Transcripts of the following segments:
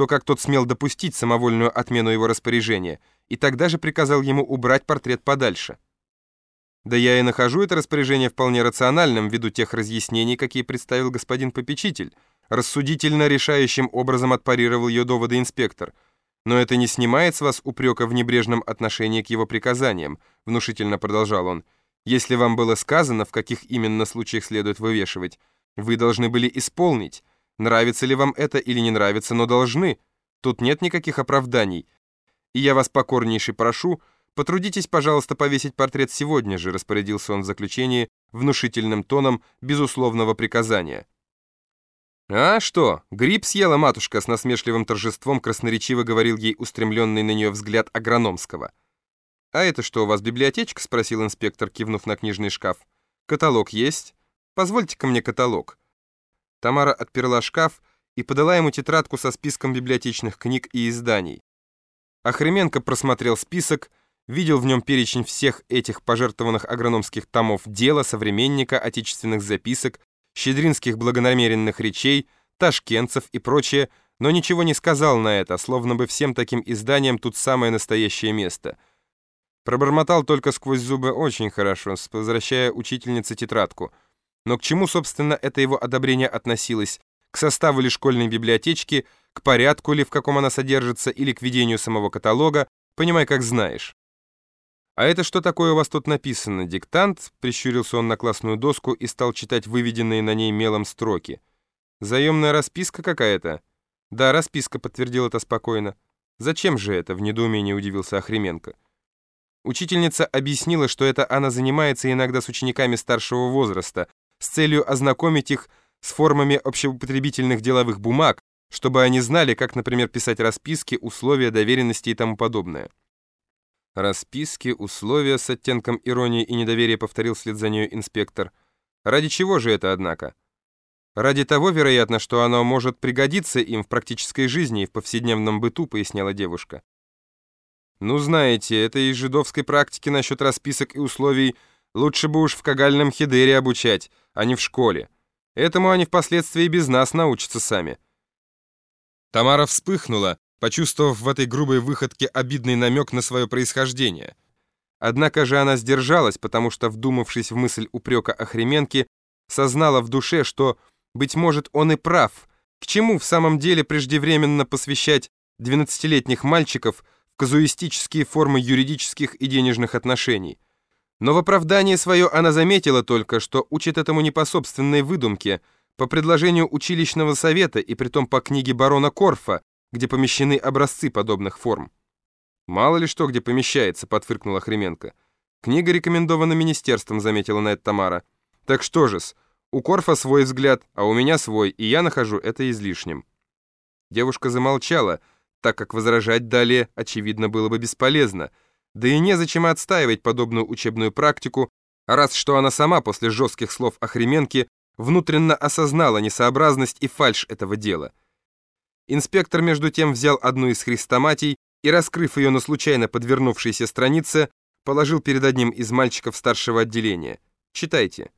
что как тот смел допустить самовольную отмену его распоряжения, и тогда же приказал ему убрать портрет подальше. Да я и нахожу это распоряжение вполне рациональным ввиду тех разъяснений, какие представил господин попечитель. Рассудительно решающим образом отпарировал ее доводы инспектор. Но это не снимает с вас упрека в небрежном отношении к его приказаниям, внушительно продолжал он. Если вам было сказано, в каких именно случаях следует вывешивать, вы должны были исполнить. Нравится ли вам это или не нравится, но должны. Тут нет никаких оправданий. И я вас покорнейше прошу, «Потрудитесь, пожалуйста, повесить портрет сегодня же», распорядился он в заключении внушительным тоном безусловного приказания. «А что, гриб съела матушка?» с насмешливым торжеством красноречиво говорил ей устремленный на нее взгляд агрономского. «А это что, у вас библиотечка?» спросил инспектор, кивнув на книжный шкаф. «Каталог есть? Позвольте-ка мне каталог». Тамара отперла шкаф и подала ему тетрадку со списком библиотечных книг и изданий. Охременко просмотрел список, видел в нем перечень всех этих пожертвованных агрономских томов дела, современника, отечественных записок, щедринских благонамеренных речей, ташкентцев и прочее, но ничего не сказал на это, словно бы всем таким изданиям тут самое настоящее место. Пробормотал только сквозь зубы очень хорошо, возвращая учительнице тетрадку. Но к чему, собственно, это его одобрение относилось? К составу ли школьной библиотечки, к порядку ли, в каком она содержится, или к ведению самого каталога, понимай, как знаешь. «А это что такое у вас тут написано? Диктант?» Прищурился он на классную доску и стал читать выведенные на ней мелом строки. «Заемная расписка какая-то?» «Да, расписка», — подтвердил это спокойно. «Зачем же это?» — в недоумении удивился Охременко. Учительница объяснила, что это она занимается иногда с учениками старшего возраста, с целью ознакомить их с формами общеупотребительных деловых бумаг, чтобы они знали, как, например, писать расписки, условия доверенности и тому подобное. Расписки, условия с оттенком иронии и недоверия повторил вслед за нею инспектор. Ради чего же это, однако? Ради того, вероятно, что оно может пригодиться им в практической жизни и в повседневном быту, поясняла девушка. Ну, знаете, это из жидовской практики насчет расписок и условий лучше бы уж в кагальном хидере обучать, а не в школе. Этому они впоследствии без нас научатся сами. Тамара вспыхнула, почувствовав в этой грубой выходке обидный намек на свое происхождение. Однако же она сдержалась, потому что, вдумавшись в мысль упрека Охременки, сознала в душе, что, быть может, он и прав. К чему в самом деле преждевременно посвящать 12-летних мальчиков в казуистические формы юридических и денежных отношений? Но в оправдании свое она заметила только, что учит этому не по собственной выдумке, по предложению училищного совета и притом по книге барона Корфа, где помещены образцы подобных форм. «Мало ли что где помещается», — подфыркнула Хременко. «Книга рекомендована министерством», — заметила на это Тамара. «Так что же-с, у Корфа свой взгляд, а у меня свой, и я нахожу это излишним». Девушка замолчала, так как возражать далее, очевидно, было бы бесполезно, да и незачем отстаивать подобную учебную практику, раз что она сама после жестких слов Охременки внутренно осознала несообразность и фальшь этого дела — Инспектор, между тем, взял одну из хрестоматий и, раскрыв ее на случайно подвернувшейся странице, положил перед одним из мальчиков старшего отделения. «Читайте».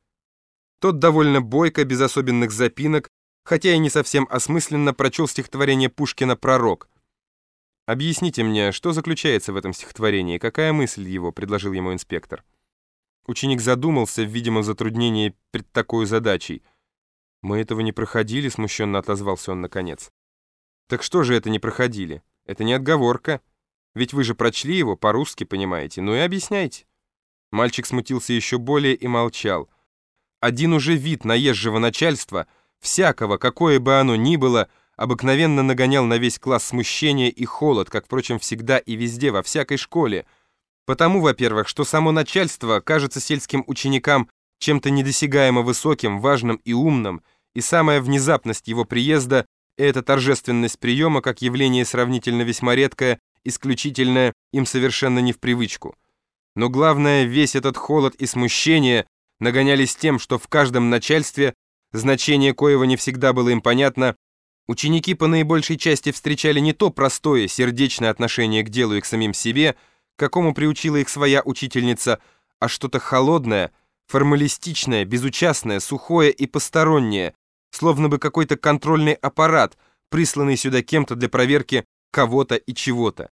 Тот довольно бойко, без особенных запинок, хотя и не совсем осмысленно, прочел стихотворение Пушкина «Пророк». «Объясните мне, что заключается в этом стихотворении, какая мысль его?» — предложил ему инспектор. Ученик задумался в видимом затруднении пред такой задачей. «Мы этого не проходили», — смущенно отозвался он наконец. Так что же это не проходили? Это не отговорка. Ведь вы же прочли его, по-русски понимаете, ну и объясняйте. Мальчик смутился еще более и молчал. Один уже вид наезжего начальства, всякого, какое бы оно ни было, обыкновенно нагонял на весь класс смущение и холод, как, впрочем, всегда и везде, во всякой школе. Потому, во-первых, что само начальство кажется сельским ученикам чем-то недосягаемо высоким, важным и умным, и самая внезапность его приезда эта торжественность приема, как явление сравнительно весьма редкое, исключительное, им совершенно не в привычку. Но главное, весь этот холод и смущение нагонялись тем, что в каждом начальстве, значение коего не всегда было им понятно, ученики по наибольшей части встречали не то простое, сердечное отношение к делу и к самим себе, какому приучила их своя учительница, а что-то холодное, формалистичное, безучастное, сухое и постороннее, словно бы какой-то контрольный аппарат, присланный сюда кем-то для проверки кого-то и чего-то.